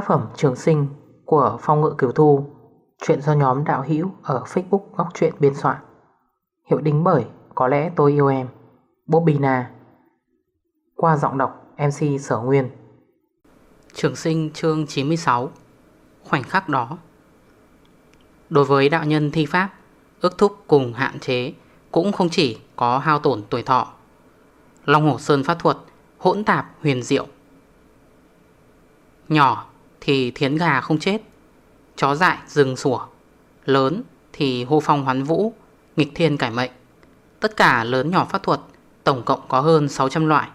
Tác phẩm Trường Sinh của Phong Ngự Kiều Thu, Chuyện do nhóm đạo hữu ở Facebook Góc Chuyện biên soạn. Hiệu đính bởi Có lẽ tôi yêu em Bobina Qua giọng đọc MC Sở Nguyên. Trường Sinh chương 96 Khoảnh khắc đó. Đối với đạo nhân thi pháp, Ước thúc cùng hạn chế Cũng không chỉ có hao tổn tuổi thọ. Long hồ Sơn pháp thuật, Hỗn tạp huyền diệu. Nhỏ thì thiến gà không chết. Chó dại rừng sủa, Lớn thì hô phong hoán vũ, Nghịch thiên cải mệnh. Tất cả lớn nhỏ pháp thuật, Tổng cộng có hơn 600 loại.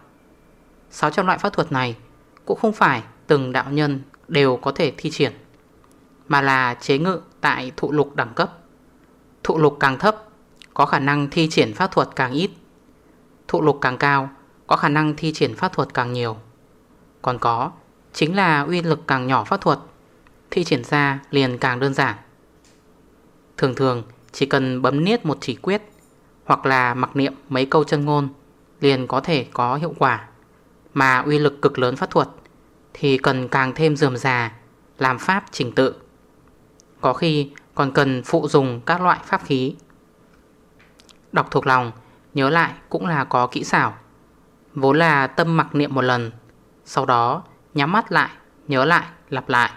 600 loại pháp thuật này Cũng không phải từng đạo nhân đều có thể thi triển, Mà là chế ngự tại thụ lục đẳng cấp. Thụ lục càng thấp, Có khả năng thi triển pháp thuật càng ít. Thụ lục càng cao, Có khả năng thi triển pháp thuật càng nhiều. Còn có Chính là uy lực càng nhỏ pháp thuật, Thi triển ra liền càng đơn giản. Thường thường, chỉ cần bấm niết một chỉ quyết Hoặc là mặc niệm mấy câu chân ngôn Liền có thể có hiệu quả. Mà uy lực cực lớn pháp thuật Thì cần càng thêm dườm già, Làm pháp trình tự. Có khi còn cần phụ dùng các loại pháp khí. Đọc thuộc lòng, Nhớ lại cũng là có kỹ xảo. Vốn là tâm mặc niệm một lần, Sau đó Nhắm mắt lại, nhớ lại, lặp lại.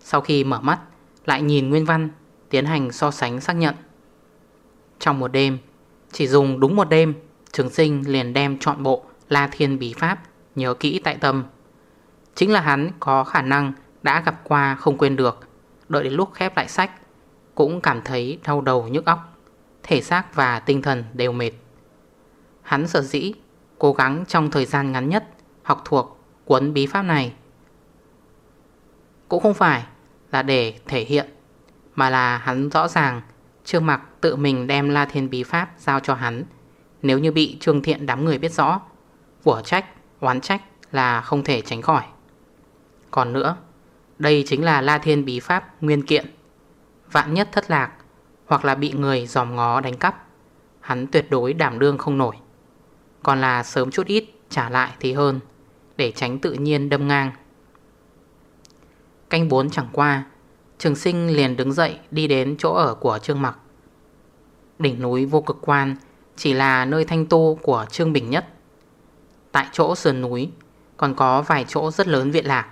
Sau khi mở mắt Lại nhìn nguyên văn Tiến hành so sánh xác nhận. Trong một đêm Chỉ dùng đúng một đêm Trường sinh liền đem chọn bộ La Thiên Bí Pháp Nhớ kỹ tại tâm. Chính là hắn có khả năng Đã gặp qua không quên được Đợi đến lúc khép lại sách Cũng cảm thấy đau đầu nhức óc Thể xác và tinh thần đều mệt. Hắn sợ dĩ Cố gắng trong thời gian ngắn nhất Học thuộc cuốn bí pháp này. Cũng không phải là để thể hiện Mà là hắn rõ ràng Trương Mặc tự mình đem La Thiên Bí Pháp giao cho hắn. Nếu như bị Trương Thiện đám người biết rõ Của trách, oán trách là không thể tránh khỏi. Còn nữa Đây chính là La Thiên Bí Pháp nguyên kiện. Vạn nhất thất lạc Hoặc là bị người dòm ngó đánh cắp Hắn tuyệt đối đảm đương không nổi. Còn là sớm chút ít trả lại thì hơn để tránh tự nhiên đâm ngang. Canh 4 chẳng qua, Trường sinh liền đứng dậy đi đến chỗ ở của Trương Mặc. Đỉnh núi vô cực quan Chỉ là nơi thanh tu của Trương Bình nhất. Tại chỗ sườn núi Còn có vài chỗ rất lớn viện lạc.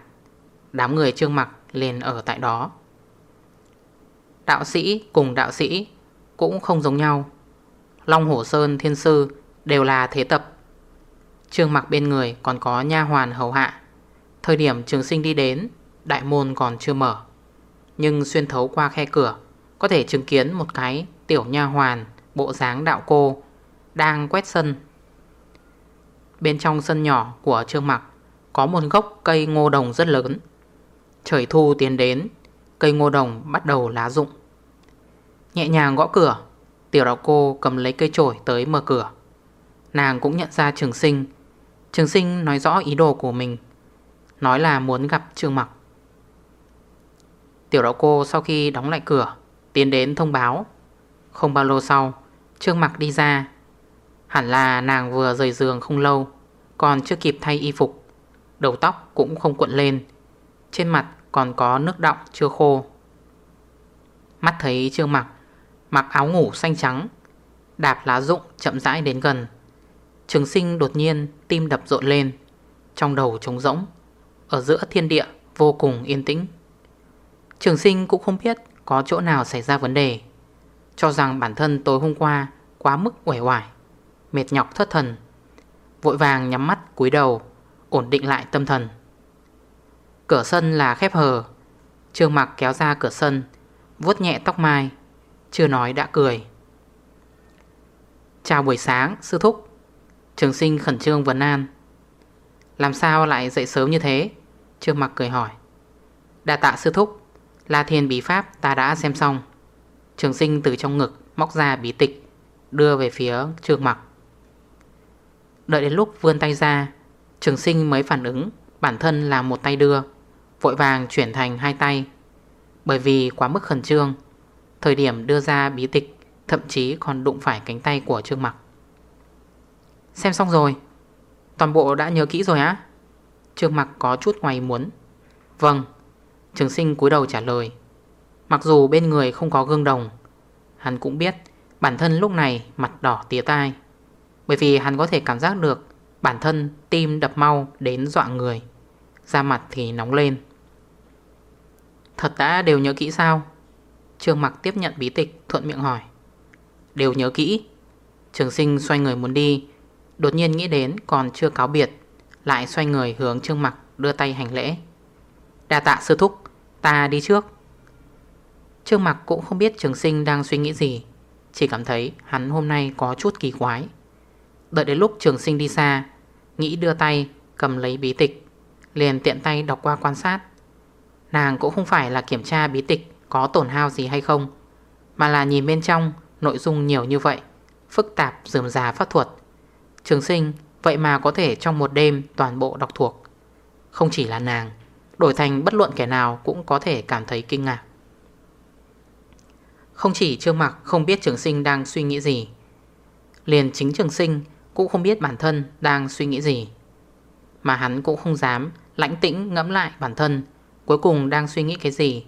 Đám người Trương Mặc liền ở tại đó. Đạo sĩ cùng đạo sĩ Cũng không giống nhau. Long Hổ Sơn Thiên Sư Đều là thế tập Trương mặc bên người còn có nha hoàn hầu hạ. Thời điểm trường sinh đi đến, Đại môn còn chưa mở. Nhưng xuyên thấu qua khe cửa, Có thể chứng kiến một cái tiểu nha hoàn, Bộ dáng đạo cô, Đang quét sân. Bên trong sân nhỏ của Trương Mặc Có một gốc cây ngô đồng rất lớn. Trời thu tiến đến, Cây ngô đồng bắt đầu lá rụng. Nhẹ nhàng gõ cửa, Tiểu đạo cô cầm lấy cây chổi tới mở cửa. Nàng cũng nhận ra trường sinh Trường sinh nói rõ ý đồ của mình, Nói là muốn gặp Trương Mặc. Tiểu đạo cô sau khi đóng lại cửa, Tiến đến thông báo. Không bao lâu sau, Trương Mặc đi ra. Hẳn là nàng vừa rời giường không lâu, Còn chưa kịp thay y phục. Đầu tóc cũng không cuộn lên, Trên mặt còn có nước đọng chưa khô. Mắt thấy Trương Mặc Mặc áo ngủ xanh trắng, Đạp lá rụng chậm rãi đến gần. Trường sinh đột nhiên tim đập rộn lên. Trong đầu trống rỗng, Ở giữa thiên địa vô cùng yên tĩnh. Trường sinh cũng không biết Có chỗ nào xảy ra vấn đề, Cho rằng bản thân tối hôm qua Quá mức uể oải, Mệt nhọc thất thần, Vội vàng nhắm mắt cúi đầu, Ổn định lại tâm thần. Cửa sân là khép hờ, Trương mặc kéo ra cửa sân, vuốt nhẹ tóc mai, Chưa nói đã cười. Chào buổi sáng, sư thúc. Trường sinh khẩn trương vấn an. Làm sao lại dậy sớm như thế? Trương mặc cười hỏi. Đà tạ sư thúc, La thiên bí pháp ta đã xem xong. Trường sinh từ trong ngực móc ra bí tịch, Đưa về phía trương mặc. Đợi đến lúc vươn tay ra, Trường sinh mới phản ứng, Bản thân là một tay đưa, Vội vàng chuyển thành hai tay. Bởi vì quá mức khẩn trương, Thời điểm đưa ra bí tịch Thậm chí còn đụng phải cánh tay của trương mặc. Xem xong rồi. Toàn bộ đã nhớ kỹ rồi á. Trương mặc có chút ngoài muốn. Vâng Trường sinh cúi đầu trả lời. Mặc dù bên người không có gương đồng, Hắn cũng biết bản thân lúc này mặt đỏ tía tai. Bởi vì hắn có thể cảm giác được Bản thân tim đập mau đến dọa người, Da mặt thì nóng lên. Thật đã đều nhớ kỹ sao? Trương mặc tiếp nhận bí tịch, thuận miệng hỏi. Đều nhớ kỹ. Trường sinh xoay người muốn đi Đột nhiên nghĩ đến còn chưa cáo biệt, Lại xoay người hướng Trương mặc đưa tay hành lễ. Đà tạ sư thúc, Ta đi trước. Trương mặc cũng không biết trường sinh đang suy nghĩ gì, Chỉ cảm thấy hắn hôm nay có chút kỳ quái. Đợi đến lúc trường sinh đi xa, Nghĩ đưa tay cầm lấy bí tịch, Liền tiện tay đọc qua quan sát. Nàng cũng không phải là kiểm tra bí tịch Có tổn hao gì hay không, Mà là nhìn bên trong Nội dung nhiều như vậy, Phức tạp dườm già pháp thuật. Trường sinh, vậy mà có thể trong một đêm Toàn bộ đọc thuộc. Không chỉ là nàng, Đổi thành bất luận kẻ nào cũng có thể cảm thấy kinh ngạc. Không chỉ Trương Mặc không biết trường sinh đang suy nghĩ gì, Liền chính trường sinh cũng không biết bản thân đang suy nghĩ gì. Mà hắn cũng không dám lãnh tĩnh ngẫm lại bản thân Cuối cùng đang suy nghĩ cái gì,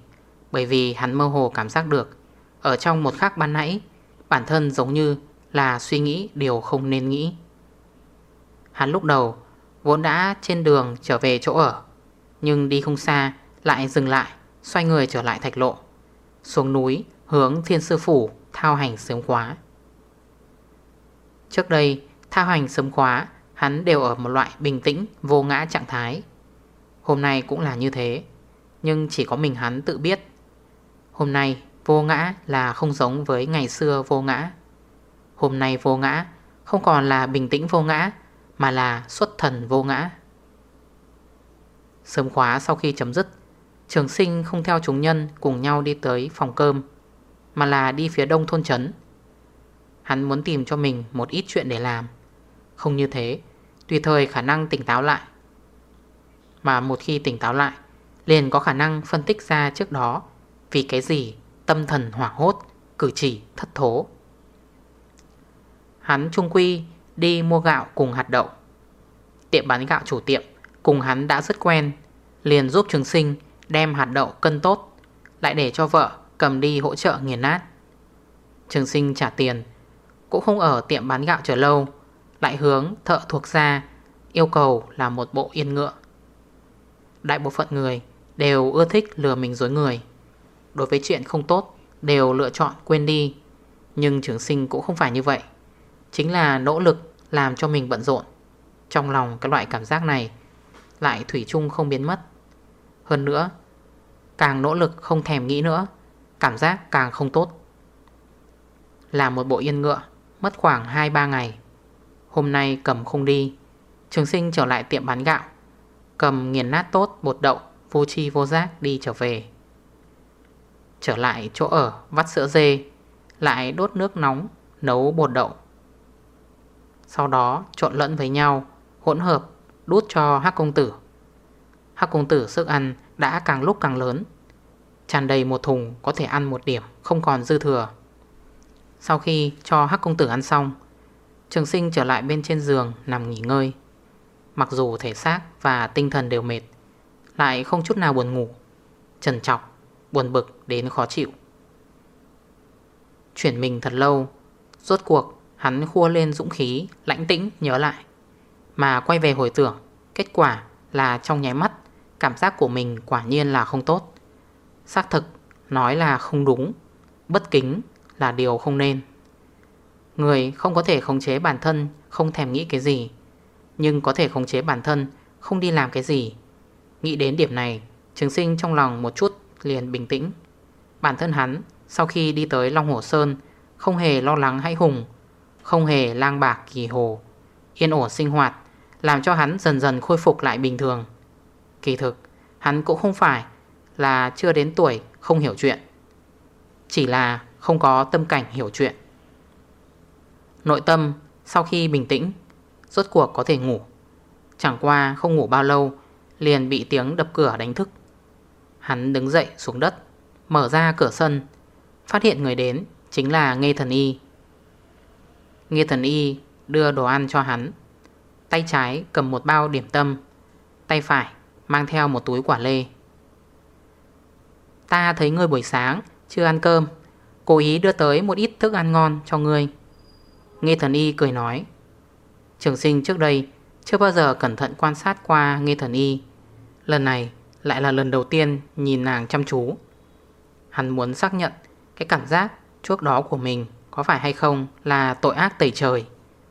Bởi vì hắn mơ hồ cảm giác được, Ở trong một khắc ban nãy, Bản thân giống như là suy nghĩ điều không nên nghĩ. Hắn lúc đầu vốn đã trên đường trở về chỗ ở, Nhưng đi không xa lại dừng lại, Xoay người trở lại thạch lộ, Xuống núi hướng thiên sư phủ thao hành sớm khóa. Trước đây, thao hành sớm khóa, Hắn đều ở một loại bình tĩnh, vô ngã trạng thái. Hôm nay cũng là như thế, Nhưng chỉ có mình hắn tự biết. Hôm nay vô ngã là không giống với ngày xưa vô ngã. Hôm nay vô ngã Không còn là bình tĩnh vô ngã mà là xuất thần vô ngã. Sớm khóa sau khi chấm dứt, Trường sinh không theo chúng nhân Cùng nhau đi tới phòng cơm, Mà là đi phía đông thôn trấn. Hắn muốn tìm cho mình một ít chuyện để làm. Không như thế, Tùy thời khả năng tỉnh táo lại. Mà một khi tỉnh táo lại, Liền có khả năng phân tích ra trước đó Vì cái gì tâm thần hoảng hốt, Cử chỉ, thất thố. Hắn trung quy đi mua gạo cùng hạt đậu. Tiệm bán gạo chủ tiệm Cùng hắn đã rất quen, Liền giúp trường sinh đem hạt đậu cân tốt, Lại để cho vợ cầm đi hỗ trợ nghiền nát. Trường sinh trả tiền, Cũng không ở tiệm bán gạo chờ lâu, Lại hướng thợ thuộc ra Yêu cầu là một bộ yên ngựa. Đại bộ phận người Đều ưa thích lừa mình dối người. Đối với chuyện không tốt, Đều lựa chọn quên đi. Nhưng trường sinh cũng không phải như vậy, Chính là nỗ lực làm cho mình bận rộn. Trong lòng cái loại cảm giác này Lại thủy chung không biến mất. Hơn nữa, Càng nỗ lực không thèm nghĩ nữa, Cảm giác càng không tốt. Làm một bộ yên ngựa, Mất khoảng 2-3 ngày. Hôm nay cầm không đi, Trường sinh trở lại tiệm bán gạo. Cầm nghiền nát tốt bột đậu, Vô chi vô giác đi trở về. Trở lại chỗ ở, vắt sữa dê, Lại đốt nước nóng, Nấu bột đậu sau đó trộn lẫn với nhau Hỗn hợp đút cho Hắc Công Tử. Hắc Công Tử sức ăn đã càng lúc càng lớn Tràn đầy một thùng có thể ăn một điểm Không còn dư thừa. Sau khi cho Hắc Công Tử ăn xong Trường sinh trở lại bên trên giường Nằm nghỉ ngơi. Mặc dù thể xác và tinh thần đều mệt Lại không chút nào buồn ngủ Trần trọc, buồn bực đến khó chịu. Chuyển mình thật lâu Rốt cuộc Hắn khua lên dũng khí, Lãnh tĩnh, nhớ lại. Mà quay về hồi tưởng, Kết quả là trong nháy mắt, Cảm giác của mình quả nhiên là không tốt. Xác thực, nói là không đúng, Bất kính là điều không nên. Người không có thể khống chế bản thân, Không thèm nghĩ cái gì. Nhưng có thể khống chế bản thân, Không đi làm cái gì. Nghĩ đến điểm này, Trường sinh trong lòng một chút liền bình tĩnh. Bản thân hắn, sau khi đi tới Long Hồ Sơn, Không hề lo lắng hay hùng không hề lang bạc kỳ hồ. Yên ổn sinh hoạt, Làm cho hắn dần dần khôi phục lại bình thường. Kỳ thực, Hắn cũng không phải là chưa đến tuổi không hiểu chuyện, Chỉ là không có tâm cảnh hiểu chuyện. Nội tâm sau khi bình tĩnh, Rốt cuộc có thể ngủ. Chẳng qua không ngủ bao lâu, Liền bị tiếng đập cửa đánh thức. Hắn đứng dậy xuống đất, Mở ra cửa sân, Phát hiện người đến chính là nghe Thần Y. Nghe thần y đưa đồ ăn cho hắn. Tay trái cầm một bao điểm tâm, Tay phải mang theo một túi quả lê. Ta thấy ngươi buổi sáng Chưa ăn cơm, Cố ý đưa tới một ít thức ăn ngon cho ngươi. Nghe thần y cười nói. Trường sinh trước đây Chưa bao giờ cẩn thận quan sát qua nghe thần y. Lần này lại là lần đầu tiên nhìn nàng chăm chú. Hắn muốn xác nhận Cái cảm giác trước đó của mình. Có phải hay không là tội ác tẩy trời?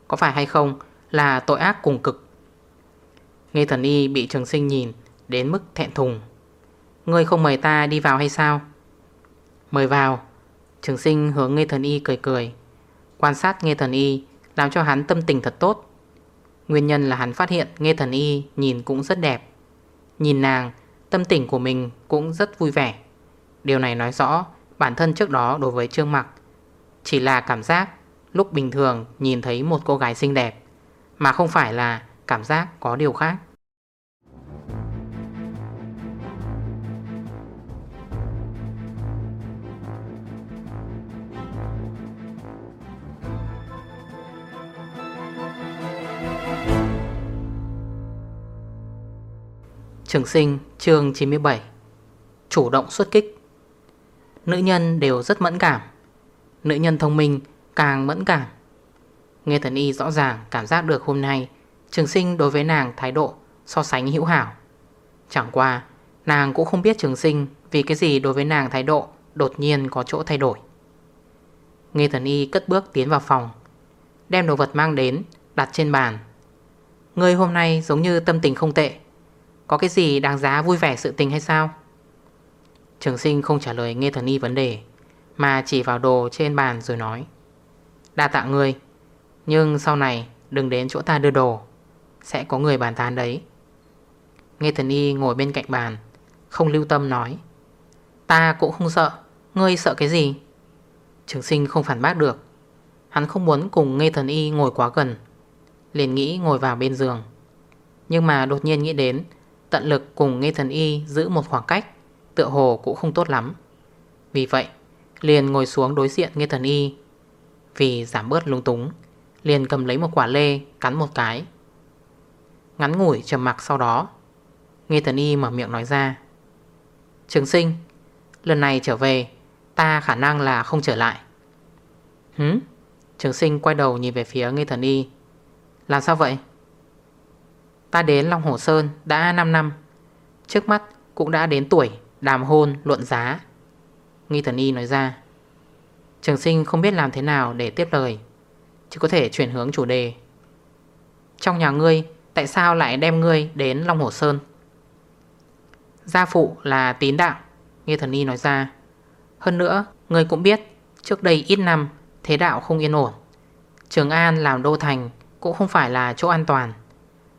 Có phải hay không là tội ác cùng cực? Nghe thần y bị trường sinh nhìn Đến mức thẹn thùng. Ngươi không mời ta đi vào hay sao? Mời vào. Trường sinh hướng nghe thần y cười cười. Quan sát nghe thần y Làm cho hắn tâm tình thật tốt. Nguyên nhân là hắn phát hiện nghe thần y Nhìn cũng rất đẹp. Nhìn nàng, Tâm tình của mình cũng rất vui vẻ. Điều này nói rõ Bản thân trước đó đối với Trương Mặc chỉ là cảm giác Lúc bình thường nhìn thấy một cô gái xinh đẹp, Mà không phải là cảm giác có điều khác. Trường sinh, chương 97 Chủ động xuất kích. Nữ nhân đều rất mẫn cảm. Nữ nhân thông minh càng mẫn cảm. Nghe thần y rõ ràng cảm giác được hôm nay, Trường sinh đối với nàng thái độ so sánh hữu hảo. Chẳng qua, Nàng cũng không biết trường sinh Vì cái gì đối với nàng thái độ Đột nhiên có chỗ thay đổi. Nghe thần y cất bước tiến vào phòng, Đem đồ vật mang đến, Đặt trên bàn. Người hôm nay giống như tâm tình không tệ. Có cái gì đáng giá vui vẻ sự tình hay sao? Trường sinh không trả lời nghe thần y vấn đề. Mà chỉ vào đồ trên bàn rồi nói, Đa tạ ngươi, Nhưng sau này đừng đến chỗ ta đưa đồ, Sẽ có người bàn tán đấy. Nghe thần y ngồi bên cạnh bàn, Không lưu tâm nói, Ta cũng không sợ, Ngươi sợ cái gì? Trường sinh không phản bác được, Hắn không muốn cùng nghe thần y ngồi quá gần, Liền nghĩ ngồi vào bên giường. Nhưng mà đột nhiên nghĩ đến, Tận lực cùng nghe thần y giữ một khoảng cách, Tựa hồ cũng không tốt lắm. Vì vậy liền ngồi xuống đối diện nghe thần y. Vì giảm bớt lung túng, Liền cầm lấy một quả lê, Cắn một cái. Ngắn ngủi trầm mặc sau đó Nghe thần y mở miệng nói ra, Trường sinh, Lần này trở về, Ta khả năng là không trở lại. Hứ Trường sinh quay đầu nhìn về phía nghe thần y. Làm sao vậy? Ta đến Long Hồ Sơn đã 5 năm, Trước mắt cũng đã đến tuổi Đàm hôn luận giá. Nghi thần y nói ra. Trường sinh không biết làm thế nào để tiếp lời, Chỉ có thể chuyển hướng chủ đề. Trong nhà ngươi, Tại sao lại đem ngươi đến Long Hồ Sơn? Gia phụ là tín đạo, Nghi thần y nói ra. Hơn nữa, ngươi cũng biết, Trước đây ít năm, Thế đạo không yên ổn. Trường An làm đô thành Cũng không phải là chỗ an toàn.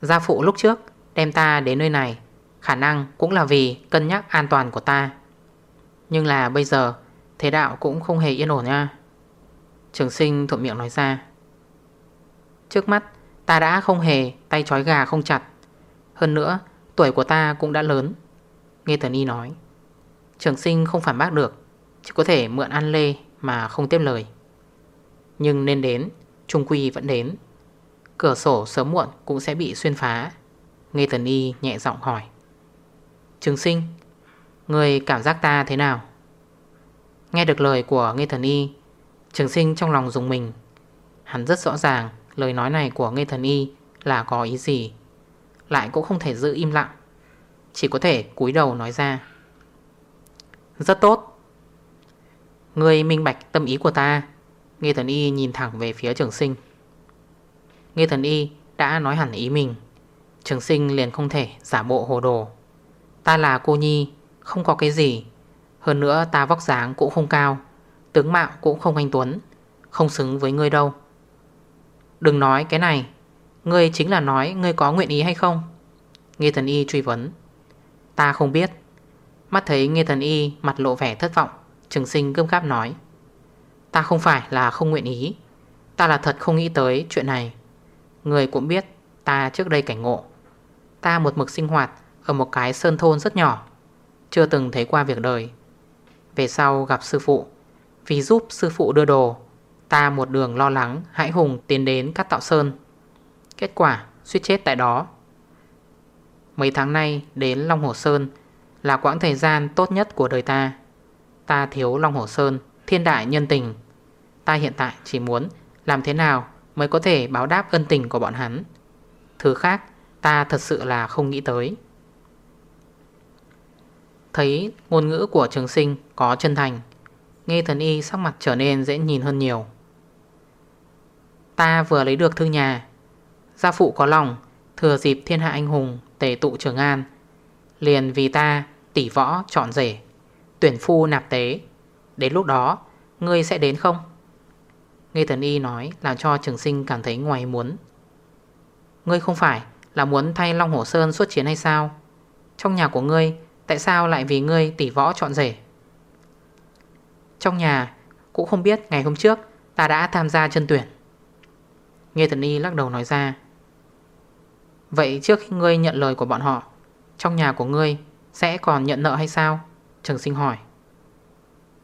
Gia phụ lúc trước đem ta đến nơi này, Khả năng cũng là vì cân nhắc an toàn của ta. Nhưng là bây giờ, Thế đạo cũng không hề yên ổn nha. Trường sinh thuận miệng nói ra. Trước mắt, ta đã không hề tay trói gà không chặt. Hơn nữa, tuổi của ta cũng đã lớn. Nghe Tần Y nói, Trường sinh không phản bác được, Chỉ có thể mượn ăn lê mà không tiếp lời. Nhưng nên đến, Trung Quy vẫn đến. Cửa sổ sớm muộn cũng sẽ bị xuyên phá. Nghe Tần Y nhẹ giọng hỏi, Trường sinh Người cảm giác ta thế nào? Nghe được lời của Nghe Thần Y, Trường sinh trong lòng dùng mình. Hắn rất rõ ràng, Lời nói này của Nghe Thần Y là có ý gì, Lại cũng không thể giữ im lặng, Chỉ có thể cúi đầu nói ra. Rất tốt. Người minh bạch tâm ý của ta Nghe Thần Y nhìn thẳng về phía trường sinh. Nghe thần y đã nói hẳn ý mình, Trường sinh liền không thể giả bộ hồ đồ. Ta là cô nhi không có cái gì. Hơn nữa, ta vóc dáng cũng không cao, Tướng mạo cũng không anh tuấn, Không xứng với ngươi đâu. Đừng nói cái này, Ngươi chính là nói ngươi có nguyện ý hay không? Nghe thần y truy vấn. Ta không biết. Mắt thấy nghe thần y mặt lộ vẻ thất vọng, Trường sinh gâm gáp nói, Ta không phải là không nguyện ý. Ta là thật không nghĩ tới chuyện này. Người cũng biết, ta trước đây cảnh ngộ. Ta một mực sinh hoạt Ở một cái sơn thôn rất nhỏ. Chưa từng thấy qua việc đời. Về sau gặp sư phụ, Vì giúp sư phụ đưa đồ, Ta một đường lo lắng, hãi hùng tiến đến cắt tạo sơn. Kết quả, suýt chết tại đó. Mấy tháng nay đến Long Hồ Sơn Là quãng thời gian tốt nhất của đời ta. Ta thiếu Long Hồ Sơn, Thiên đại nhân tình. Ta hiện tại chỉ muốn làm thế nào Mới có thể báo đáp ân tình của bọn hắn. Thứ khác, ta thật sự là không nghĩ tới. Thấy ngôn ngữ của trường sinh có chân thành. Nghe thần y sắc mặt trở nên dễ nhìn hơn nhiều. Ta vừa lấy được thư nhà. Gia phụ có lòng, Thừa dịp thiên hạ anh hùng, Tề tụ trường an. Liền vì ta tỉ võ, chọn rể, Tuyển phu nạp tế. Đến lúc đó, Ngươi sẽ đến không? Nghe thần y nói Làm cho trường sinh cảm thấy ngoài muốn. Ngươi không phải là muốn thay Long Hổ Sơn xuất chiến hay sao? Trong nhà của ngươi Tại sao lại vì ngươi tỉ võ chọn rể? Trong nhà, Cũng không biết ngày hôm trước, Ta đã tham gia chân tuyển. Nghe thần y lắc đầu nói ra. Vậy trước khi ngươi nhận lời của bọn họ, Trong nhà của ngươi Sẽ còn nhận nợ hay sao? Trường sinh hỏi.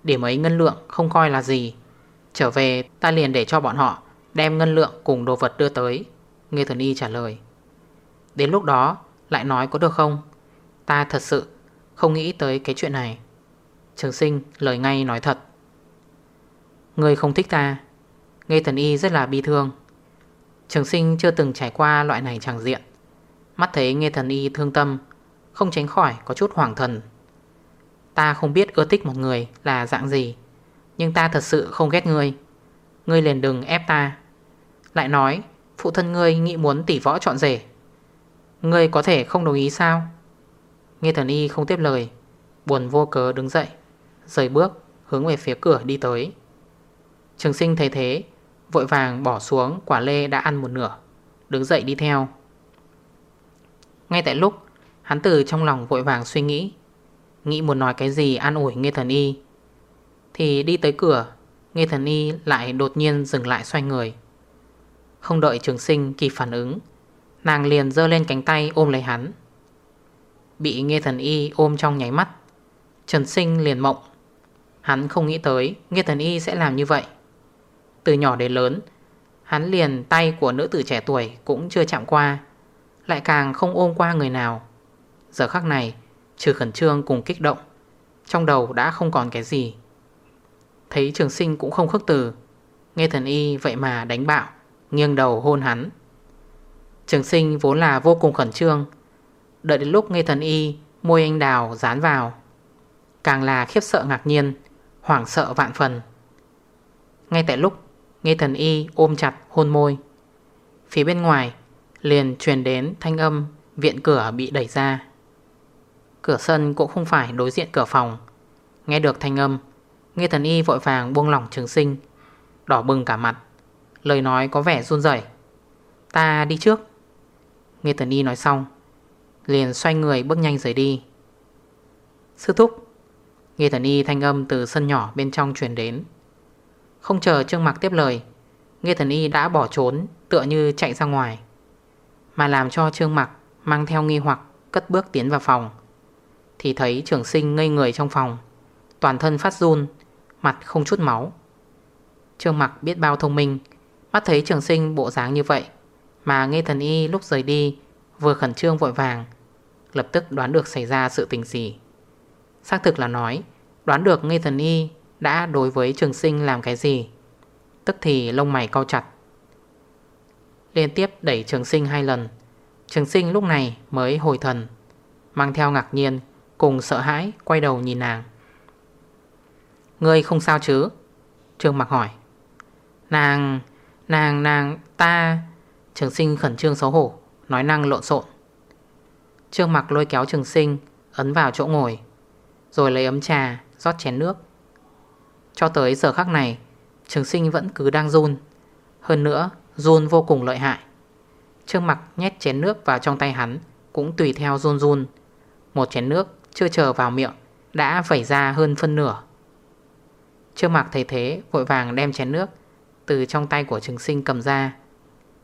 Điểm ấy ngân lượng không coi là gì. Trở về, ta liền để cho bọn họ Đem ngân lượng cùng đồ vật đưa tới. Nghe thần y trả lời. Đến lúc đó, lại nói có được không? Ta thật sự không nghĩ tới cái chuyện này. Trường sinh, lời ngay nói thật. Người không thích ta. Nghe thần y rất là bi thương. Trường sinh chưa từng trải qua loại này chẳng diện. Mắt thấy nghe thần y thương tâm, Không tránh khỏi có chút hoảng thần. Ta không biết ưa thích một người là dạng gì, Nhưng ta thật sự không ghét ngươi. Ngươi liền đừng ép ta. Lại nói, Phụ thân ngươi nghĩ muốn tỉ võ chọn rể. Ngươi có thể không đồng ý sao? Nghe thần y không tiếp lời, Buồn vô cớ đứng dậy, Rời bước, hướng về phía cửa đi tới. Trường sinh thấy thế, Vội vàng bỏ xuống, quả lê đã ăn một nửa, Đứng dậy đi theo. Ngay tại lúc, Hắn từ trong lòng vội vàng suy nghĩ Nghĩ muốn nói cái gì an ủi Nghe thần y. Thì đi tới cửa, Nghe thần y lại đột nhiên dừng lại xoay người. Không đợi trường sinh kịp phản ứng, Nàng liền dơ lên cánh tay ôm lấy hắn. Bị nghe thần y ôm trong nháy mắt. Trần sinh liền mộng. Hắn không nghĩ tới Nghe thần y sẽ làm như vậy. Từ nhỏ đến lớn, Hắn liền tay của nữ tử trẻ tuổi Cũng chưa chạm qua, Lại càng không ôm qua người nào. Giờ khắc này, Trừ khẩn trương cùng kích động, Trong đầu đã không còn cái gì. Thấy trường sinh cũng không khước từ, Nghe thần y vậy mà đánh bạo, Nghiêng đầu hôn hắn. Trường sinh vốn là vô cùng khẩn trương Đợi đến lúc nghe thần y, Môi anh đào dán vào. Càng là khiếp sợ ngạc nhiên, Hoảng sợ vạn phần. Ngay tại lúc Nghe thần y ôm chặt, hôn môi, Phía bên ngoài Liền truyền đến thanh âm Viện cửa bị đẩy ra. Cửa sân cũng không phải đối diện cửa phòng. Nghe được thanh âm, Nghe thần y vội vàng buông lỏng trường sinh, Đỏ bừng cả mặt, Lời nói có vẻ run rẩy. Ta đi trước. Nghe thần y nói xong Liền xoay người bước nhanh rời đi. Sư thúc, Nghe thần y thanh âm từ sân nhỏ bên trong truyền đến. Không chờ Trương Mạc tiếp lời, Nghe thần y đã bỏ trốn, Tựa như chạy ra ngoài, Mà làm cho Trương Mạc Mang theo nghi hoặc cất bước tiến vào phòng. Thì thấy trưởng sinh ngây người trong phòng, Toàn thân phát run, Mặt không chút máu. Trương Mạc biết bao thông minh, Mắt thấy trường sinh bộ dáng như vậy, Mà nghe thần y lúc rời đi, Vừa khẩn trương vội vàng Lập tức đoán được xảy ra sự tình gì. Xác thực là nói, Đoán được nghe thần y Đã đối với trường sinh làm cái gì. Tức thì lông mày cao chặt. Liên tiếp đẩy trường sinh hai lần. Trường sinh lúc này mới hồi thần, Mang theo ngạc nhiên, Cùng sợ hãi quay đầu nhìn nàng. Ngươi không sao chứ? Trương mặc hỏi. Nàng Nàng nàng, ta Trường sinh khẩn trương xấu hổ, Nói năng lộn xộn. Trương mặc lôi kéo trường sinh Ấn vào chỗ ngồi, Rồi lấy ấm trà, rót chén nước. Cho tới giờ khắc này, Trường sinh vẫn cứ đang run. Hơn nữa, run vô cùng lợi hại. Trương mặc nhét chén nước vào trong tay hắn, Cũng tùy theo run run. Một chén nước chưa chờ vào miệng Đã vẩy ra hơn phân nửa. Trương mặc thấy thế, Vội vàng đem chén nước Từ trong tay của trường sinh cầm ra,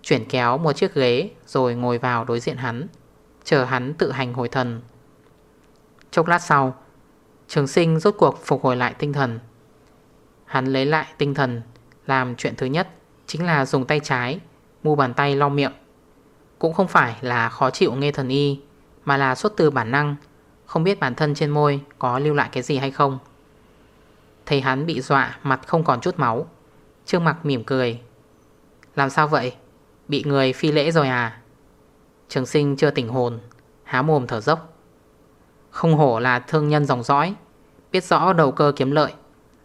Chuyển kéo một chiếc ghế Rồi ngồi vào đối diện hắn. Chờ hắn tự hành hồi thần. Chốc lát sau, Trường sinh rốt cuộc phục hồi lại tinh thần. Hắn lấy lại tinh thần, Làm chuyện thứ nhất Chính là dùng tay trái, Mu bàn tay lau miệng. Cũng không phải là khó chịu nghe thần y, Mà là xuất từ bản năng, Không biết bản thân trên môi Có lưu lại cái gì hay không. Thấy hắn bị dọa, mặt không còn chút máu, Trương mặt mỉm cười. Làm sao vậy? Bị người phi lễ rồi à? Trường sinh chưa tỉnh hồn, Há mồm thở dốc. Không hổ là thương nhân dòng dõi, Biết rõ đầu cơ kiếm lợi,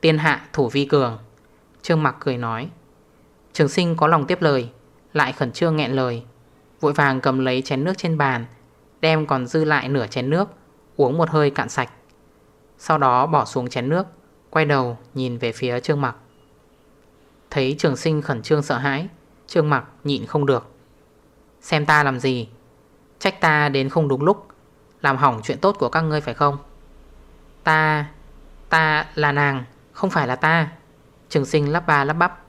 Tiên hạ thủ vi cường. Trương mặc cười nói, Trường sinh có lòng tiếp lời, Lại khẩn trương nghẹn lời. Vội vàng cầm lấy chén nước trên bàn, Đem còn dư lại nửa chén nước, Uống một hơi cạn sạch. Sau đó bỏ xuống chén nước, Quay đầu nhìn về phía trương mặc. Thấy trường sinh khẩn trương sợ hãi, Trương mặc nhịn không được. Xem ta làm gì Trách ta đến không đúng lúc. Làm hỏng chuyện tốt của các ngươi phải không? Ta Ta là nàng, Không phải là ta. Trường sinh lắp ba lắp bắp.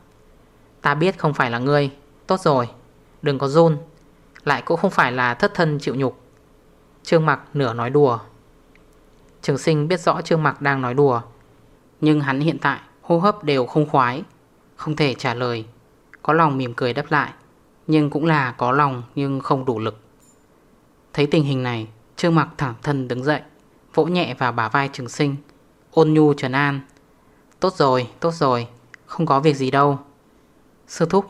Ta biết không phải là ngươi. Tốt rồi, Đừng có run. Lại cũng không phải là thất thân chịu nhục. Trương mặc nửa nói đùa. Trường sinh biết rõ Trương mặc đang nói đùa. Nhưng hắn hiện tại hô hấp đều không khoái, Không thể trả lời. Có lòng mỉm cười đáp lại, Nhưng cũng là có lòng nhưng không đủ lực. Thấy tình hình này Trương mặc thẳng thân đứng dậy Vỗ nhẹ vào bả vai trường sinh Ôn nhu trần an. Tốt rồi, tốt rồi Không có việc gì đâu. Sư thúc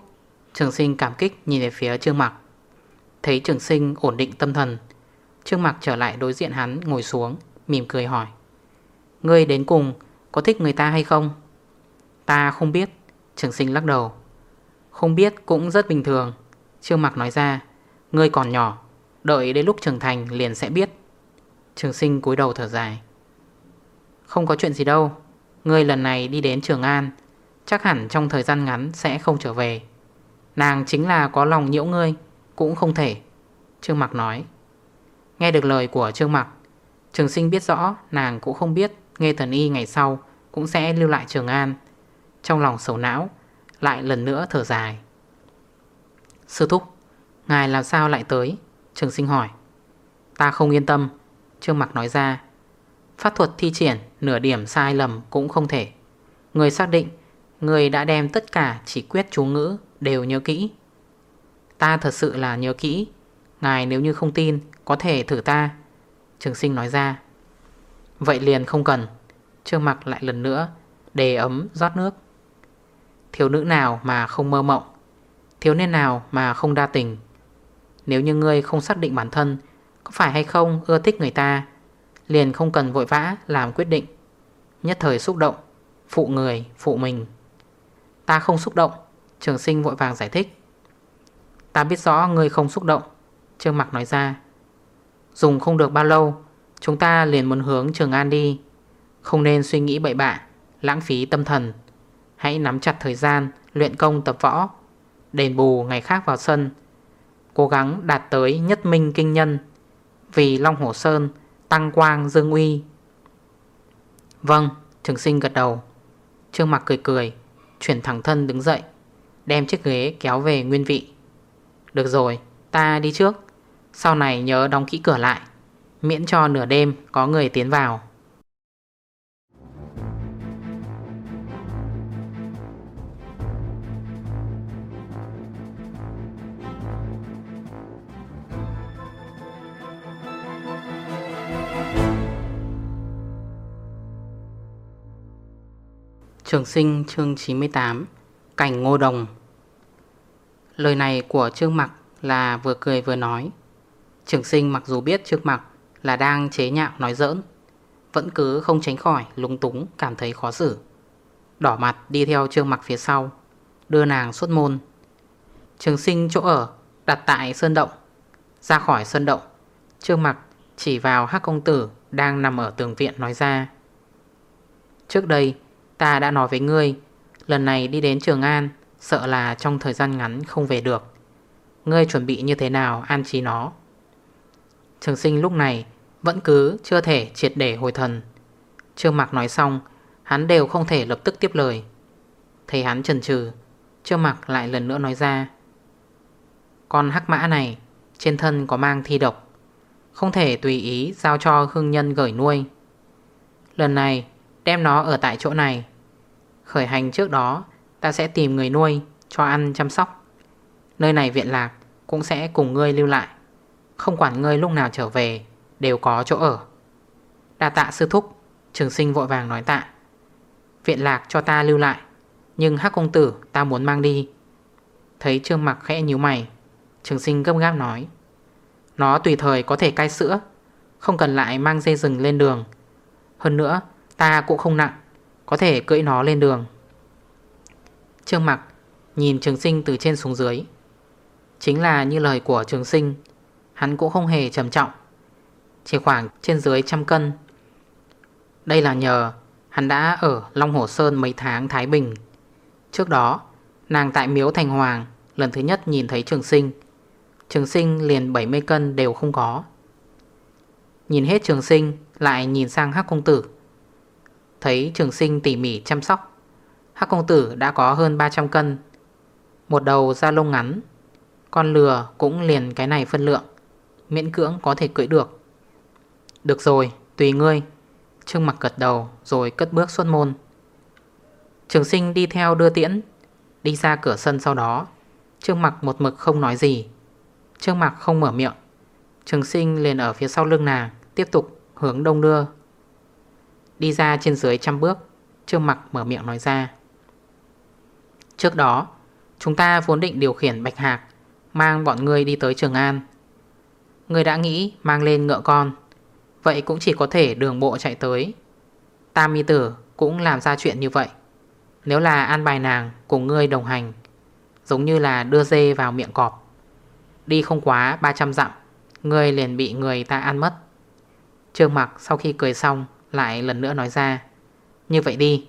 Trường sinh cảm kích nhìn về phía trương mặc. Thấy trường sinh ổn định tâm thần Trương mặc trở lại đối diện hắn ngồi xuống Mỉm cười hỏi. Ngươi đến cùng có thích người ta hay không? Ta không biết Trường sinh lắc đầu. Không biết cũng rất bình thường Trương mặc nói ra. Ngươi còn nhỏ Đợi đến lúc trưởng thành liền sẽ biết. Trường sinh cúi đầu thở dài. Không có chuyện gì đâu. Ngươi lần này đi đến Trường An, Chắc hẳn trong thời gian ngắn sẽ không trở về. Nàng chính là có lòng nhiễu ngươi, Cũng không thể. Trương Mạc nói. Nghe được lời của Trương Mạc Trường sinh biết rõ nàng cũng không biết Nghe thần y ngày sau Cũng sẽ lưu lại Trường An. Trong lòng sầu não, Lại lần nữa thở dài. Sư thúc, Ngài làm sao lại tới? Trường sinh hỏi. Ta không yên tâm. Trương Mạc nói ra. Pháp thuật thi triển, nửa điểm sai lầm cũng không thể. Người xác định, Người đã đem tất cả chỉ quyết chú ngữ Đều nhớ kỹ. Ta thật sự là nhớ kỹ. Ngài nếu như không tin, Có thể thử ta. Trường sinh nói ra. Vậy liền không cần. Trương mặc lại lần nữa, Đề ấm rót nước. Thiếu nữ nào mà không mơ mộng? Thiếu niên nào mà không đa tình? Nếu như ngươi không xác định bản thân Có phải hay không ưa thích người ta Liền không cần vội vã làm quyết định. Nhất thời xúc động Phụ người, phụ mình. Ta không xúc động Trường sinh vội vàng giải thích. Ta biết rõ ngươi không xúc động Trương Mạc nói ra. Dùng không được bao lâu Chúng ta liền muốn hướng Trường An đi. Không nên suy nghĩ bậy bạ Lãng phí tâm thần. Hãy nắm chặt thời gian Luyện công tập võ. Đền bù ngày khác vào sân Cố gắng đạt tới nhất minh kinh nhân. Vì Long Hổ Sơn, Tăng quang dương uy. Vâng Trường sinh gật đầu. Trương mặc cười cười, Chuyển thẳng thân đứng dậy, Đem chiếc ghế kéo về nguyên vị. Được rồi, ta đi trước. Sau này nhớ đóng kỹ cửa lại, Miễn cho nửa đêm có người tiến vào. Trường sinh, chương 98 Cảnh ngô đồng. Lời này của Trương Mặc là vừa cười vừa nói. Trường sinh mặc dù biết Trương Mặc là đang chế nhạo nói giỡn, Vẫn cứ không tránh khỏi lúng túng, cảm thấy khó xử. Đỏ mặt đi theo Trương Mặc phía sau, Đưa nàng xuất môn. Trường sinh chỗ ở đặt tại Sơn Động Ra khỏi Sơn Động Trương Mặc chỉ vào hắc công tử đang nằm ở tường viện nói ra. Trước đây Ta đã nói với ngươi, Lần này đi đến Trường An, Sợ là trong thời gian ngắn không về được. Ngươi chuẩn bị như thế nào an trí nó? Trường sinh lúc này Vẫn cứ chưa thể triệt để hồi thần. Trương Mạc nói xong, Hắn đều không thể lập tức tiếp lời. Thấy hắn chần chừ, Trương Mạc lại lần nữa nói ra, Con hắc mã này, Trên thân có mang thi độc, Không thể tùy ý giao cho hương nhân gửi nuôi. Lần này Đem nó ở tại chỗ này. Khởi hành trước đó, Ta sẽ tìm người nuôi, Cho ăn chăm sóc. Nơi này viện lạc, Cũng sẽ cùng ngươi lưu lại. Không quản ngươi lúc nào trở về, Đều có chỗ ở. Đa tạ sư thúc, Trường sinh vội vàng nói tạ. Viện lạc cho ta lưu lại, Nhưng hắc công tử, ta muốn mang đi. Thấy trương mặc khẽ nhíu mày, Trường sinh gấp gáp nói. Nó tùy thời có thể cai sữa, Không cần lại mang dây rừng lên đường. Hơn nữa ta cũng không nặng, Có thể cưỡi nó lên đường. Trương mặc Nhìn trường sinh từ trên xuống dưới. Chính là như lời của trường sinh, Hắn cũng không hề trầm trọng. Chỉ khoảng trên dưới trăm cân. Đây là nhờ Hắn đã ở Long Hồ Sơn mấy tháng Thái Bình. Trước đó, Nàng tại Miếu Thành Hoàng Lần thứ nhất nhìn thấy trường sinh. Trường sinh liền 70 cân đều không có. Nhìn hết trường sinh, Lại nhìn sang Hắc Công Tử. Thấy trường sinh tỉ mỉ chăm sóc. Hắc Công Tử đã có hơn 300 cân. Một đầu da lông ngắn Con lừa cũng liền cái này phân lượng Miễn cưỡng có thể cưỡi được. Được rồi, tùy ngươi. Trương mặc gật đầu rồi cất bước xuất môn. Trường sinh đi theo đưa tiễn Đi ra cửa sân sau đó. Trương mặc một mực không nói gì. Trương mặc không mở miệng. Trường sinh liền ở phía sau lưng nàng Tiếp tục hướng đông đưa. Đi ra trên dưới trăm bước. Trương mặc mở miệng nói ra. Trước đó, Chúng ta vốn định điều khiển Bạch Hạc, Mang bọn người đi tới Trường An. Người đã nghĩ mang lên ngựa con. Vậy cũng chỉ có thể đường bộ chạy tới. Tam mi tử cũng làm ra chuyện như vậy. Nếu là an bài nàng cùng ngươi đồng hành, Giống như là đưa dê vào miệng cọp. Đi không quá 300 dặm, Ngươi liền bị người ta ăn mất. Trương mặc sau khi cười xong lại lần nữa nói ra. Như vậy đi,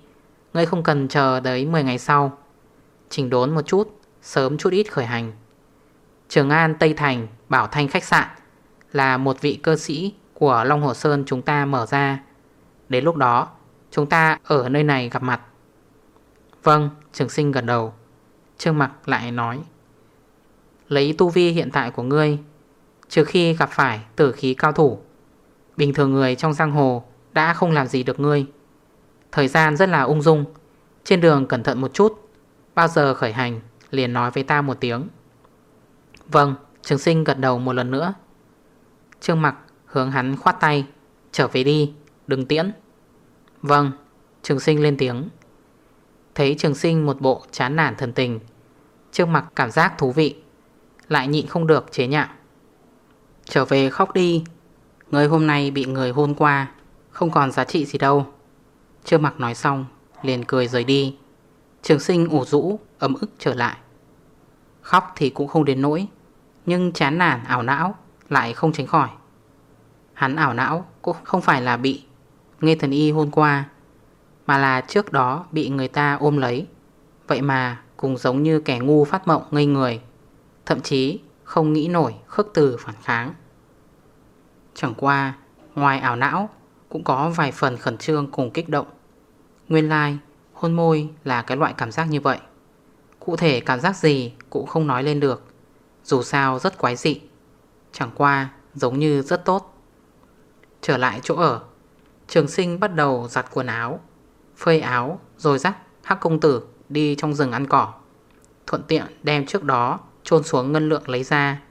Ngươi không cần chờ tới 10 ngày sau. Chỉnh đốn một chút, Sớm chút ít khởi hành. Trường An Tây Thành, Bảo Thanh khách sạn Là một vị cơ sĩ của Long Hồ Sơn chúng ta mở ra. Đến lúc đó, Chúng ta ở nơi này gặp mặt. Vâng Trường sinh gần đầu. Trương Mặc lại nói, Lấy tu vi hiện tại của ngươi, Trừ khi gặp phải tử khí cao thủ. Bình thường người trong giang hồ đã không làm gì được ngươi. Thời gian rất là ung dung. Trên đường cẩn thận một chút. Bao giờ khởi hành, liền nói với ta một tiếng. Vâng Trường sinh gật đầu một lần nữa. Trương mặc hướng hắn khoát tay. Trở về đi, Đừng tiễn. Vâng Trường sinh lên tiếng. Thấy trường sinh một bộ chán nản thần tình, Trương mặc cảm giác thú vị, Lại nhịn không được chế nhạo. Trở về khóc đi. Người hôm nay bị người hôn qua. Không còn giá trị gì đâu. Trương mặc nói xong, Liền cười rời đi. Trường sinh ủ rũ, ấm ức trở lại. Khóc thì cũng không đến nỗi, Nhưng chán nản, ảo não Lại không tránh khỏi. Hắn ảo não cũng không phải là bị Nghe thần y hôn qua, Mà là trước đó bị người ta ôm lấy. Vậy mà cũng giống như kẻ ngu phát mộng ngây người, Thậm chí không nghĩ nổi khước từ phản kháng. Chẳng qua, Ngoài ảo não cũng có vài phần khẩn trương cùng kích động. Nguyên lai like, hôn môi là cái loại cảm giác như vậy. Cụ thể cảm giác gì cũng không nói lên được. Dù sao rất quái dị. Chẳng qua giống như rất tốt. Trở lại chỗ ở Trường sinh bắt đầu giặt quần áo Phơi áo rồi dắt Hắc công tử đi trong rừng ăn cỏ. Thuận tiện đem trước đó chôn xuống ngân lượng lấy ra.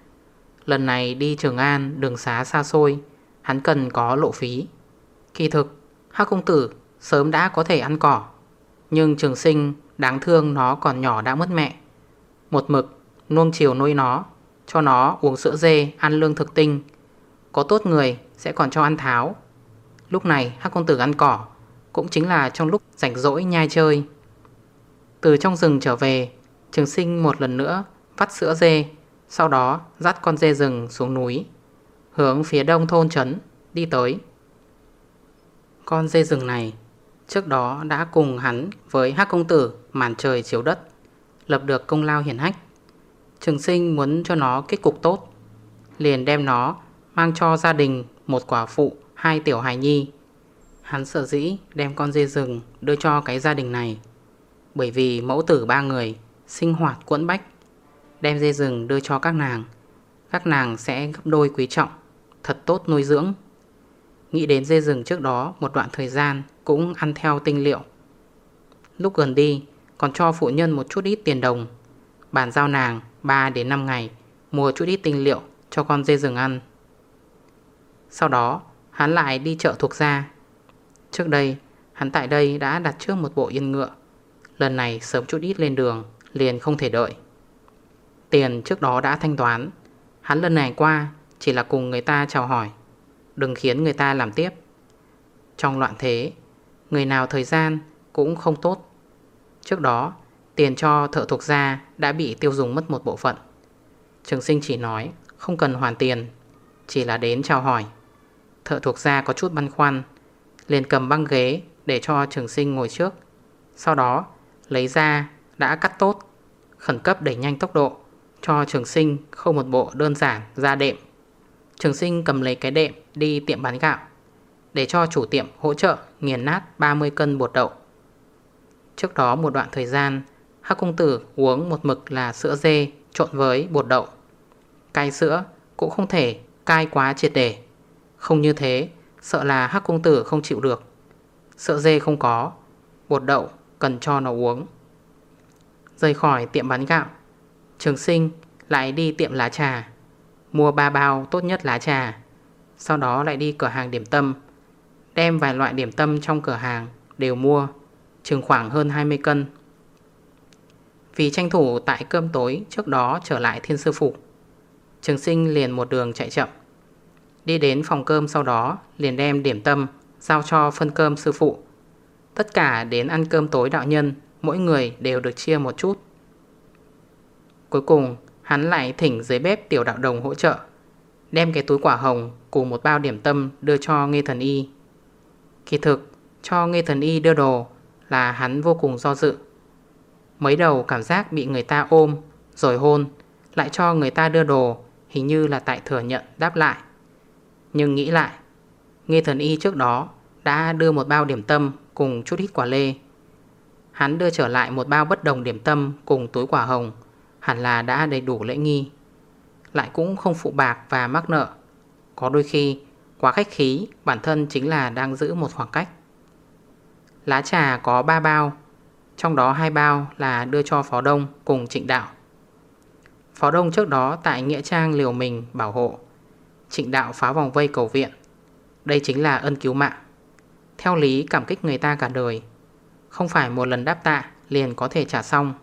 Lần này đi Trường An đường xá xa xôi Hắn cần có lộ phí. Kỳ thực, Hắc công tử sớm đã có thể ăn cỏ, Nhưng trường sinh đáng thương nó còn nhỏ đã mất mẹ. Một mực nuông chiều nuôi nó, Cho nó uống sữa dê, ăn lương thực tinh. Có tốt người sẽ còn cho ăn tháo. Lúc này Hắc công tử ăn cỏ, Cũng chính là trong lúc rảnh rỗi nhai chơi. Từ trong rừng trở về, Trường sinh một lần nữa Vắt sữa dê, Sau đó dắt con dê rừng xuống núi, Hướng phía đông thôn trấn Đi tới. Con dê rừng này Trước đó đã cùng hắn với Hắc công tử Màn trời chiếu đất Lập được công lao hiển hách Trường sinh muốn cho nó kết cục tốt Liền đem nó mang cho gia đình một quả phụ, hai tiểu hài nhi. Hắn sợ dĩ đem con dê rừng đưa cho cái gia đình này. Bởi vì mẫu tử ba người sinh hoạt cuộn bách. Đem dê rừng đưa cho các nàng. Các nàng sẽ gấp đôi quý trọng, thật tốt nuôi dưỡng. Nghĩ đến dê rừng trước đó một đoạn thời gian cũng ăn theo tinh liệu. Lúc gần đi, còn cho phụ nhân một chút ít tiền đồng. Bàn giao nàng 3 đến 5 ngày, mua chút ít tinh liệu cho con dê rừng ăn. Sau đó, hắn lại đi chợ thuộc gia Trước đây, Hắn tại đây đã đặt trước một bộ yên ngựa Lần này sớm chút ít lên đường, Liền không thể đợi Tiền trước đó đã thanh toán Hắn lần này qua chỉ là cùng người ta chào hỏi Đừng khiến người ta làm tiếp. Trong loạn thế, Người nào thời gian cũng không tốt. Trước đó, Tiền cho thợ thuộc gia đã bị tiêu dùng mất một bộ phận. Trường sinh chỉ nói Không cần hoàn tiền, Chỉ là đến chào hỏi. Thợ thuộc gia có chút băn khoăn, liền cầm băng ghế để cho trường sinh ngồi trước. Sau đó, lấy ra đã cắt tốt, Khẩn cấp đẩy nhanh tốc độ, Cho trường sinh không một bộ đơn giản ra đệm. Trường sinh cầm lấy cái đệm, đi tiệm bán gạo, Để cho chủ tiệm hỗ trợ nghiền nát 30 cân bột đậu. Trước đó một đoạn thời gian, Hắc công tử uống một mực là sữa dê trộn với bột đậu. Cai sữa cũng không thể cai quá triệt để. Không như thế, sợ là Hắc công tử không chịu được. Sữa dê không có, Bột đậu cần cho nó uống. Rời khỏi tiệm bán gạo, Trường sinh lại đi tiệm lá trà. Mua 3 bao tốt nhất lá trà. Sau đó lại đi cửa hàng điểm tâm. Đem vài loại điểm tâm trong cửa hàng Đều mua, Chừng khoảng hơn 20 cân. Vì tranh thủ tại cơm tối Trước đó trở lại thiên sư phủ, Trường sinh liền một đường chạy chậm. Đi đến phòng cơm sau đó, Liền đem điểm tâm Giao cho phân cơm sư phụ. Tất cả đến ăn cơm tối đạo nhân, Mỗi người đều được chia một chút. Cuối cùng Hắn lại thỉnh dưới bếp tiểu đạo đồng hỗ trợ, Đem cái túi quả hồng Cùng một bao điểm tâm đưa cho Nghê Thần Y. Kỳ thực, Cho Nghê Thần Y đưa đồ Là hắn vô cùng do dự. Mấy đầu cảm giác bị người ta ôm, Rồi hôn, Lại cho người ta đưa đồ, Hình như là tại thừa nhận, đáp lại. Nhưng nghĩ lại, Nghê Thần Y trước đó Đã đưa một bao điểm tâm Cùng chút ít quả lê. Hắn đưa trở lại một bao bất đồng điểm tâm Cùng túi quả hồng Hẳn là đã đầy đủ lễ nghi. Lại cũng không phụ bạc và mắc nợ. Có đôi khi, Quá khách khí, Bản thân chính là đang giữ một khoảng cách. Lá trà có 3 bao, Trong đó hai bao là đưa cho Phó Đông cùng Trịnh Đạo. Phó Đông trước đó tại Nghĩa Trang liều mình bảo hộ. Trịnh Đạo phá vòng vây cầu viện. Đây chính là ân cứu mạng. Theo lý cảm kích người ta cả đời, Không phải một lần đáp tạ liền có thể trả xong.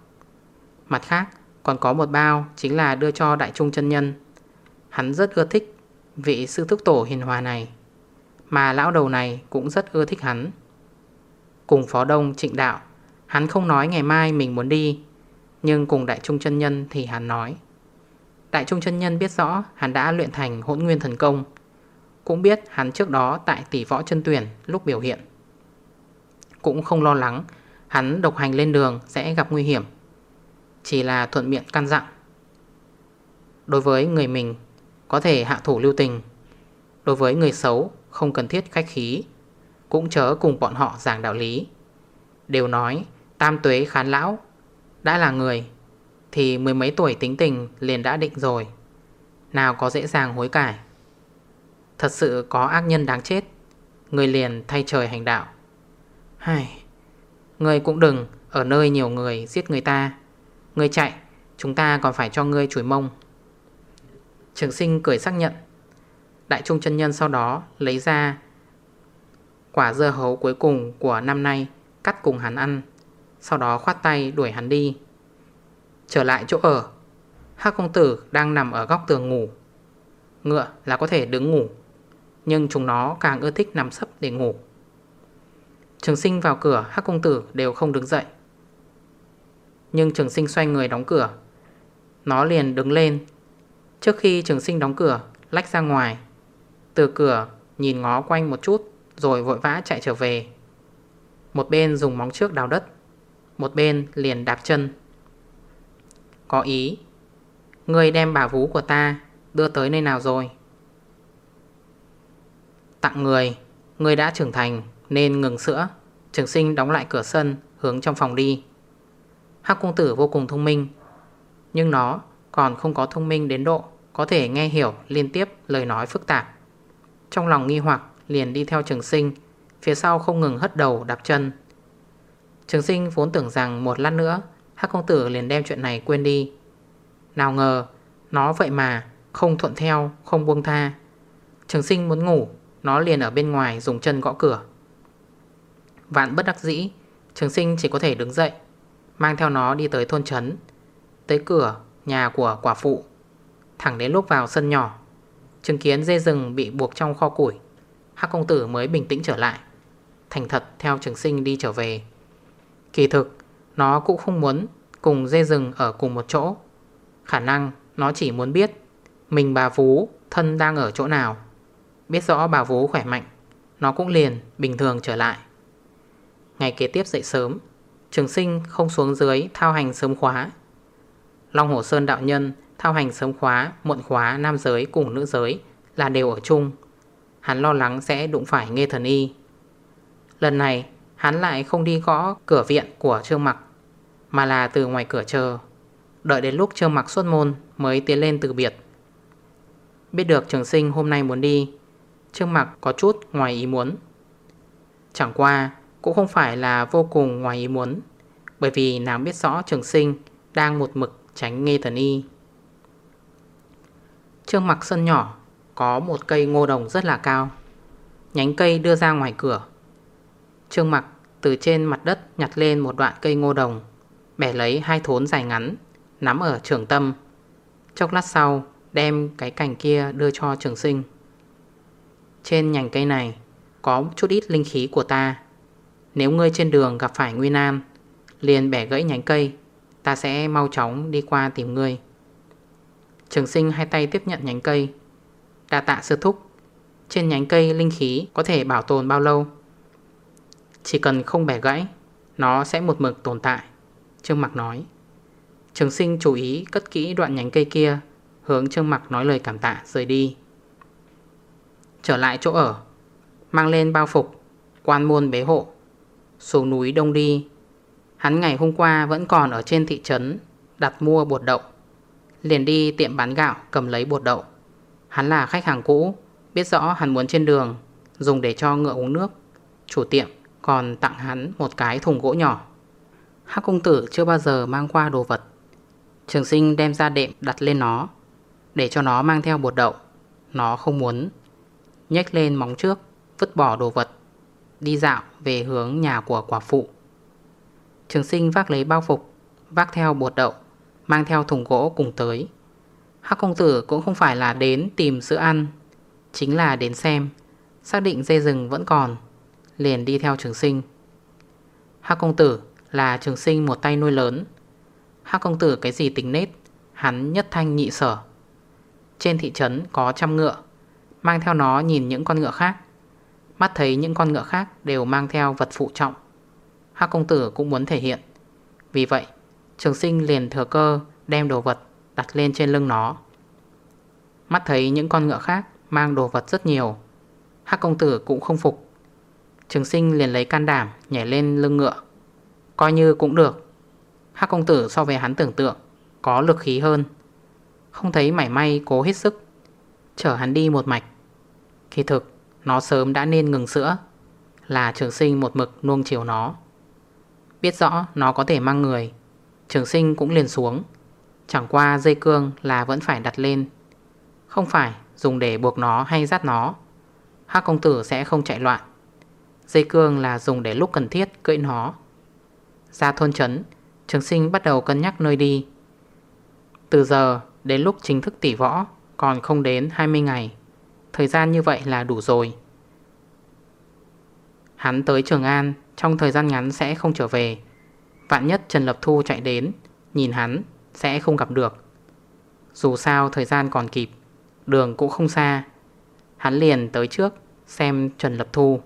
Mặt khác còn có một bao chính là đưa cho đại trung chân nhân. Hắn rất ưa thích vị sư thúc tổ hiền hòa này, Mà lão đầu này cũng rất ưa thích hắn. Cùng phó đông trịnh đạo, Hắn không nói ngày mai mình muốn đi, Nhưng cùng đại trung chân nhân thì hắn nói. Đại trung chân nhân biết rõ hắn đã luyện thành hỗn nguyên thần công, Cũng biết hắn trước đó tại tỷ võ chân tuyển lúc biểu hiện. Cũng không lo lắng, Hắn độc hành lên đường sẽ gặp nguy hiểm chỉ là thuận miệng căn dặn. Đối với người mình, Có thể hạ thủ lưu tình. Đối với người xấu, Không cần thiết khách khí. Cũng chớ cùng bọn họ giảng đạo lý. Đều nói, Tam tuế khán lão, Đã là người, Thì mười mấy tuổi tính tình liền đã định rồi. Nào có dễ dàng hối cải. Thật sự có ác nhân đáng chết, Người liền thay trời hành đạo. Hai Người cũng đừng Ở nơi nhiều người giết người ta. Ngươi chạy, Chúng ta còn phải cho ngươi chùi mông. Trường sinh cười xác nhận. Đại trung chân nhân sau đó lấy ra Quả dưa hấu cuối cùng của năm nay, Cắt cùng hắn ăn, Sau đó khoát tay đuổi hắn đi. Trở lại chỗ ở Hác công tử đang nằm ở góc tường ngủ. Ngựa là có thể đứng ngủ, Nhưng chúng nó càng ưa thích nằm sấp để ngủ. Trường sinh vào cửa Hác công tử đều không đứng dậy nhưng trường sinh xoay người đóng cửa. Nó liền đứng lên. Trước khi trường sinh đóng cửa, Lách ra ngoài. Từ cửa, nhìn ngó quanh một chút, Rồi vội vã chạy trở về. Một bên dùng móng trước đào đất, Một bên liền đạp chân. Có ý Người đem bà vú của ta Đưa tới nơi nào rồi? Tặng người Người đã trưởng thành Nên ngừng sữa. Trường sinh đóng lại cửa sân, Hướng trong phòng đi. Hắc công tử vô cùng thông minh. Nhưng nó còn không có thông minh đến độ Có thể nghe hiểu liên tiếp lời nói phức tạp. Trong lòng nghi hoặc, liền đi theo trường sinh, Phía sau không ngừng hất đầu đạp chân. Trường sinh vốn tưởng rằng một lát nữa, Hắc công tử liền đem chuyện này quên đi. Nào ngờ, Nó vậy mà không thuận theo, Không buông tha. Trường sinh muốn ngủ, Nó liền ở bên ngoài dùng chân gõ cửa. Vạn bất đắc dĩ, Trường sinh chỉ có thể đứng dậy Mang theo nó đi tới thôn trấn. Tới cửa, nhà của quả phụ. Thẳng đến lúc vào sân nhỏ, Chứng kiến dê rừng bị buộc trong kho củi. Hắc công tử mới bình tĩnh trở lại, Thành thật theo trường sinh đi trở về. Kỳ thực, Nó cũng không muốn cùng dê rừng ở cùng một chỗ. Khả năng nó chỉ muốn biết Mình bà Vú thân đang ở chỗ nào. Biết rõ bà Vú khỏe mạnh, Nó cũng liền bình thường trở lại. Ngày kế tiếp dậy sớm Trường sinh không xuống dưới thao hành sớm khóa Long Hồ Sơn đạo nhân thao hành sớm khóa, muộn khóa nam giới cùng nữ giới là đều ở chung. Hắn lo lắng sẽ đụng phải nghe thần y. Lần này hắn lại không đi gõ cửa viện của Trương Mặc Mà là từ ngoài cửa chờ Đợi đến lúc Trương Mặc xuất môn mới tiến lên từ biệt Biết được trường sinh hôm nay muốn đi Trương Mặc có chút ngoài ý muốn Chẳng qua cũng không phải là vô cùng ngoài ý muốn, Bởi vì nàng biết rõ trường sinh đang một mực tránh nghe thần y. Trương mặc sân nhỏ, Có một cây ngô đồng rất là cao, Nhánh cây đưa ra ngoài cửa. Trương mặc từ trên mặt đất nhặt lên một đoạn cây ngô đồng, Bẻ lấy hai thốn dài ngắn, Nắm ở trường tâm. Chốc lát sau, đem cái cành kia đưa cho trường sinh. Trên nhành cây này Có chút ít linh khí của ta nếu ngươi trên đường gặp phải nguy nan, Liền bẻ gãy nhánh cây, Ta sẽ mau chóng đi qua tìm ngươi. Trường sinh hai tay tiếp nhận nhánh cây Đà tạ sư thúc. Trên nhánh cây linh khí có thể bảo tồn bao lâu? Chỉ cần không bẻ gãy, Nó sẽ một mực tồn tại, Trương Mạc nói. Trường sinh chú ý cất kỹ đoạn nhánh cây kia, Hướng Trương Mạc nói lời cảm tạ rời đi. Trở lại chỗ ở, Mang lên bao phục, Quan môn bế hộ. Xuống núi đông đi. Hắn ngày hôm qua vẫn còn ở trên thị trấn, Đặt mua bột đậu. Liền đi tiệm bán gạo, cầm lấy bột đậu. Hắn là khách hàng cũ, Biết rõ hắn muốn trên đường, Dùng để cho ngựa uống nước. Chủ tiệm còn tặng hắn một cái thùng gỗ nhỏ. Hắc công tử chưa bao giờ mang qua đồ vật. Trường sinh đem ra đệm đặt lên nó, Để cho nó mang theo bột đậu. Nó không muốn. Nhách lên móng trước, Vứt bỏ đồ vật. Đi dạo về hướng nhà của quả phụ. Trường sinh vác lấy bao phục, Vác theo bột đậu, Mang theo thùng gỗ cùng tới. Hắc công tử cũng không phải là đến tìm sữa ăn, Chính là đến xem, Xác định dây rừng vẫn còn, Liền đi theo trường sinh. Hắc công tử là trường sinh một tay nuôi lớn. Hắc công tử cái gì tính nết, Hắn nhất thanh nhị sở. Trên thị trấn có trăm ngựa, Mang theo nó nhìn những con ngựa khác. Mắt thấy những con ngựa khác đều mang theo vật phụ trọng. Hắc công tử cũng muốn thể hiện. Vì vậy, Trường sinh liền thừa cơ đem đồ vật đặt lên trên lưng nó. Mắt thấy những con ngựa khác mang đồ vật rất nhiều, Hắc công tử cũng không phục. Trường sinh liền lấy can đảm nhảy lên lưng ngựa. Coi như cũng được. Hắc công tử so với hắn tưởng tượng, Có lực khí hơn. Không thấy mảy may cố hết sức, Chở hắn đi một mạch. Khi thực nó sớm đã nên ngừng sữa. Là trường sinh một mực nuông chiều nó. Biết rõ nó có thể mang người, Trường sinh cũng liền xuống. Chẳng qua dây cương là vẫn phải đặt lên. Không phải dùng để buộc nó hay dắt nó. Hác công tử sẽ không chạy loạn. Dây cương là dùng để lúc cần thiết cưỡi nó. Ra thôn trấn, Trường sinh bắt đầu cân nhắc nơi đi. Từ giờ đến lúc chính thức tỉ võ, Còn không đến 20 ngày. Thời gian như vậy là đủ rồi. Hắn tới Trường An, Trong thời gian ngắn sẽ không trở về. Vạn nhất Trần Lập Thu chạy đến, Nhìn hắn, sẽ không gặp được. Dù sao thời gian còn kịp, Đường cũng không xa. Hắn liền tới trước, xem Trần Lập Thu.